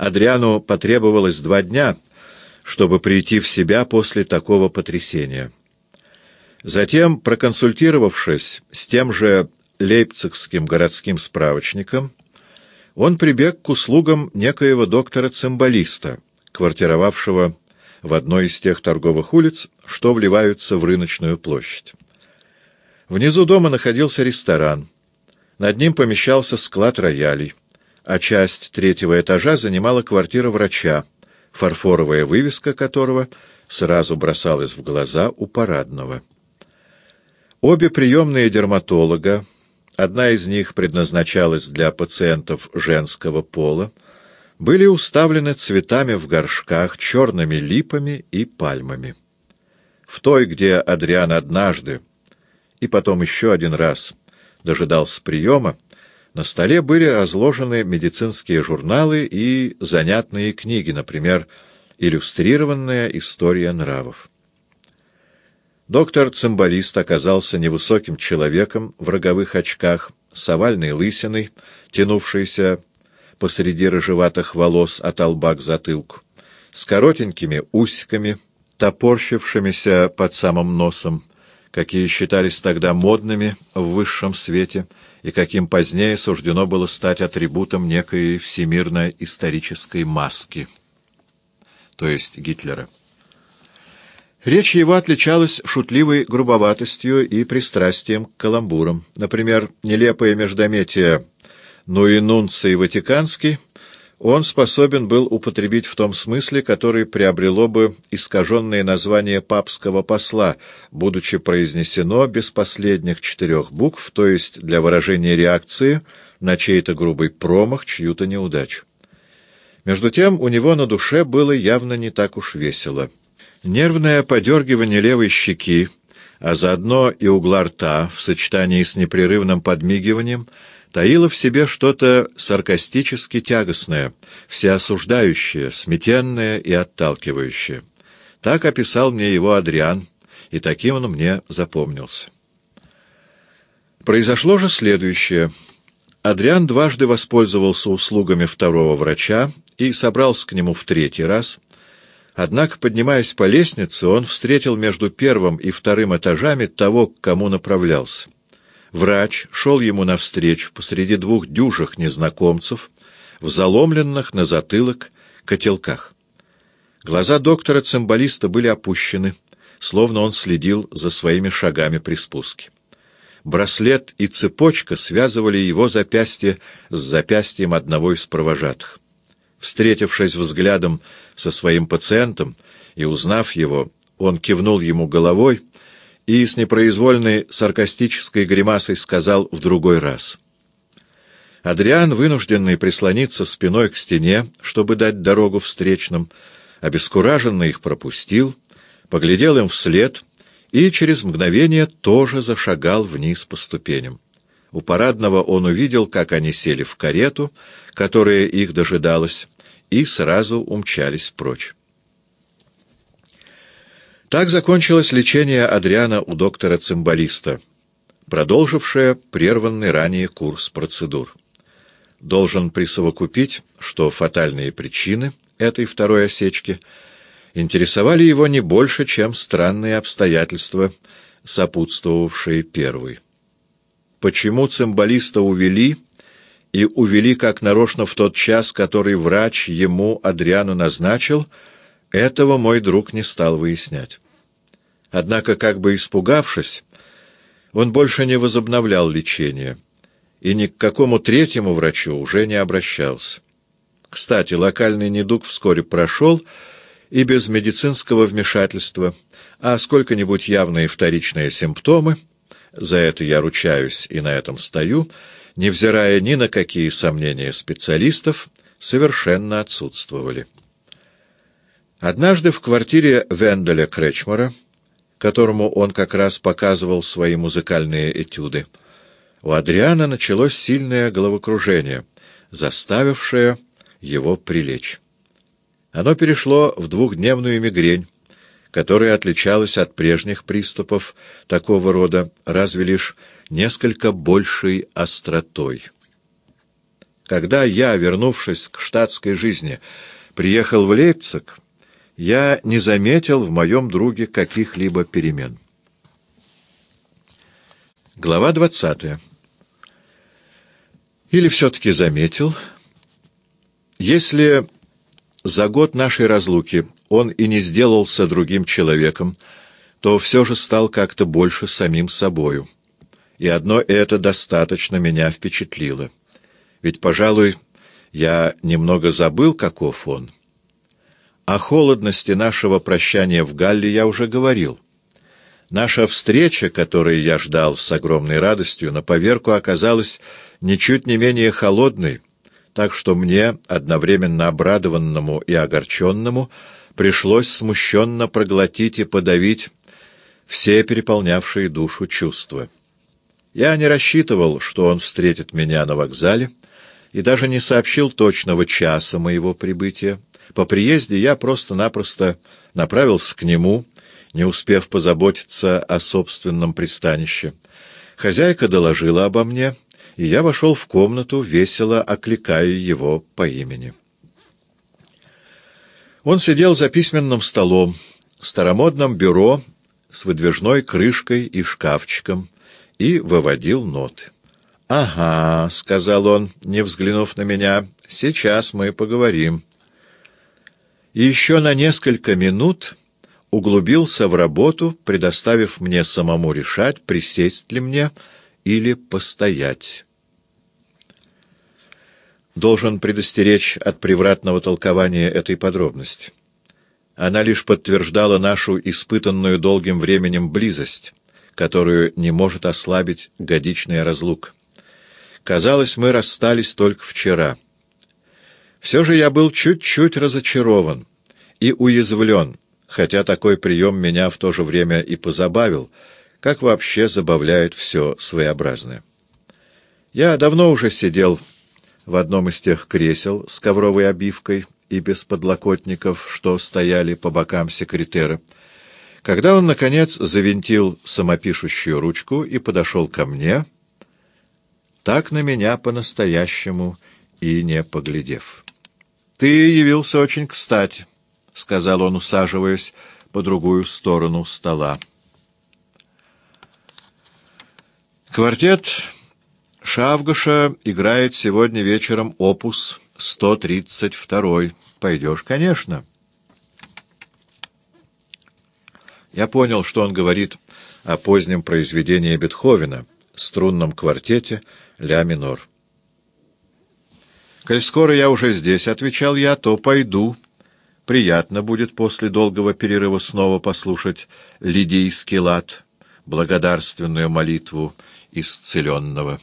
Адриану потребовалось два дня, чтобы прийти в себя после такого потрясения. Затем, проконсультировавшись с тем же лейпцигским городским справочником, он прибег к услугам некоего доктора-цимбалиста, квартировавшего в одной из тех торговых улиц, что вливаются в рыночную площадь. Внизу дома находился ресторан. Над ним помещался склад роялей, а часть третьего этажа занимала квартира врача, фарфоровая вывеска которого сразу бросалась в глаза у парадного. Обе приемные дерматолога, одна из них предназначалась для пациентов женского пола, были уставлены цветами в горшках, черными липами и пальмами. В той, где Адриан однажды и потом еще один раз дожидался приема, на столе были разложены медицинские журналы и занятные книги, например, «Иллюстрированная история нравов». Доктор-цимбалист оказался невысоким человеком в роговых очках, с овальной лысиной, тянувшейся посреди рыжеватых волос от лба к затылку, с коротенькими усиками, топорщившимися под самым носом, какие считались тогда модными в высшем свете и каким позднее суждено было стать атрибутом некой всемирно-исторической маски, то есть Гитлера. Речь его отличалась шутливой грубоватостью и пристрастием к каламбурам. Например, нелепое междометие «ну и нунций Ватиканский» он способен был употребить в том смысле, который приобрело бы искаженное название папского посла, будучи произнесено без последних четырех букв, то есть для выражения реакции на чей-то грубый промах, чью-то неудачу. Между тем у него на душе было явно не так уж весело. Нервное подергивание левой щеки, а заодно и угла рта в сочетании с непрерывным подмигиванием — таило в себе что-то саркастически тягостное, всеосуждающее, сметенное и отталкивающее. Так описал мне его Адриан, и таким он мне запомнился. Произошло же следующее. Адриан дважды воспользовался услугами второго врача и собрался к нему в третий раз. Однако, поднимаясь по лестнице, он встретил между первым и вторым этажами того, к кому направлялся. Врач шел ему навстречу посреди двух дюжих незнакомцев в заломленных на затылок котелках. Глаза доктора-цимбалиста были опущены, словно он следил за своими шагами при спуске. Браслет и цепочка связывали его запястье с запястьем одного из провожатых. Встретившись взглядом со своим пациентом и узнав его, он кивнул ему головой, и с непроизвольной саркастической гримасой сказал в другой раз. Адриан, вынужденный прислониться спиной к стене, чтобы дать дорогу встречным, обескураженно их пропустил, поглядел им вслед и через мгновение тоже зашагал вниз по ступеням. У парадного он увидел, как они сели в карету, которая их дожидалась, и сразу умчались прочь. Так закончилось лечение Адриана у доктора-цимбалиста, продолжившее прерванный ранее курс процедур. Должен присовокупить, что фатальные причины этой второй осечки интересовали его не больше, чем странные обстоятельства, сопутствовавшие первой. Почему цимбалиста увели, и увели как нарочно в тот час, который врач ему, Адриану, назначил — этого мой друг не стал выяснять. Однако, как бы испугавшись, он больше не возобновлял лечение и ни к какому третьему врачу уже не обращался. Кстати, локальный недуг вскоре прошел и без медицинского вмешательства, а сколько-нибудь явные вторичные симптомы, за это я ручаюсь и на этом стою, невзирая ни на какие сомнения специалистов, совершенно отсутствовали. Однажды в квартире Венделя Кречмара, которому он как раз показывал свои музыкальные этюды, у Адриана началось сильное головокружение, заставившее его прилечь. Оно перешло в двухдневную мигрень, которая отличалась от прежних приступов такого рода, разве лишь несколько большей остротой. Когда я, вернувшись к штатской жизни, приехал в Лейпциг, я не заметил в моем друге каких-либо перемен. Глава двадцатая. Или все-таки заметил, если за год нашей разлуки он и не сделался другим человеком, то все же стал как-то больше самим собою. И одно это достаточно меня впечатлило. Ведь, пожалуй, я немного забыл, каков он. О холодности нашего прощания в Галле я уже говорил. Наша встреча, которую я ждал с огромной радостью, на поверку оказалась ничуть не менее холодной, так что мне, одновременно обрадованному и огорченному, пришлось смущенно проглотить и подавить все переполнявшие душу чувства. Я не рассчитывал, что он встретит меня на вокзале, и даже не сообщил точного часа моего прибытия. По приезде я просто-напросто направился к нему, не успев позаботиться о собственном пристанище. Хозяйка доложила обо мне, и я вошел в комнату, весело окликая его по имени. Он сидел за письменным столом, старомодном бюро с выдвижной крышкой и шкафчиком, и выводил ноты. «Ага», — сказал он, не взглянув на меня, — «сейчас мы поговорим». Еще на несколько минут углубился в работу, предоставив мне самому решать, присесть ли мне или постоять. Должен предостеречь от превратного толкования этой подробности. Она лишь подтверждала нашу испытанную долгим временем близость, которую не может ослабить годичная разлука. Казалось, мы расстались только вчера. Все же я был чуть-чуть разочарован и уязвлен, хотя такой прием меня в то же время и позабавил, как вообще забавляет все своеобразное. Я давно уже сидел в одном из тех кресел с ковровой обивкой и без подлокотников, что стояли по бокам секретера, когда он, наконец, завинтил самопишущую ручку и подошел ко мне, так на меня по-настоящему и не поглядев. — Ты явился очень кстати, — сказал он, усаживаясь по другую сторону стола. Квартет Шавгаша играет сегодня вечером опус 132. Пойдешь, конечно. Я понял, что он говорит о позднем произведении Бетховена, струнном квартете ля минор. «Коль скоро я уже здесь», — отвечал я, — «то пойду». Приятно будет после долгого перерыва снова послушать лидийский лад, благодарственную молитву исцеленного.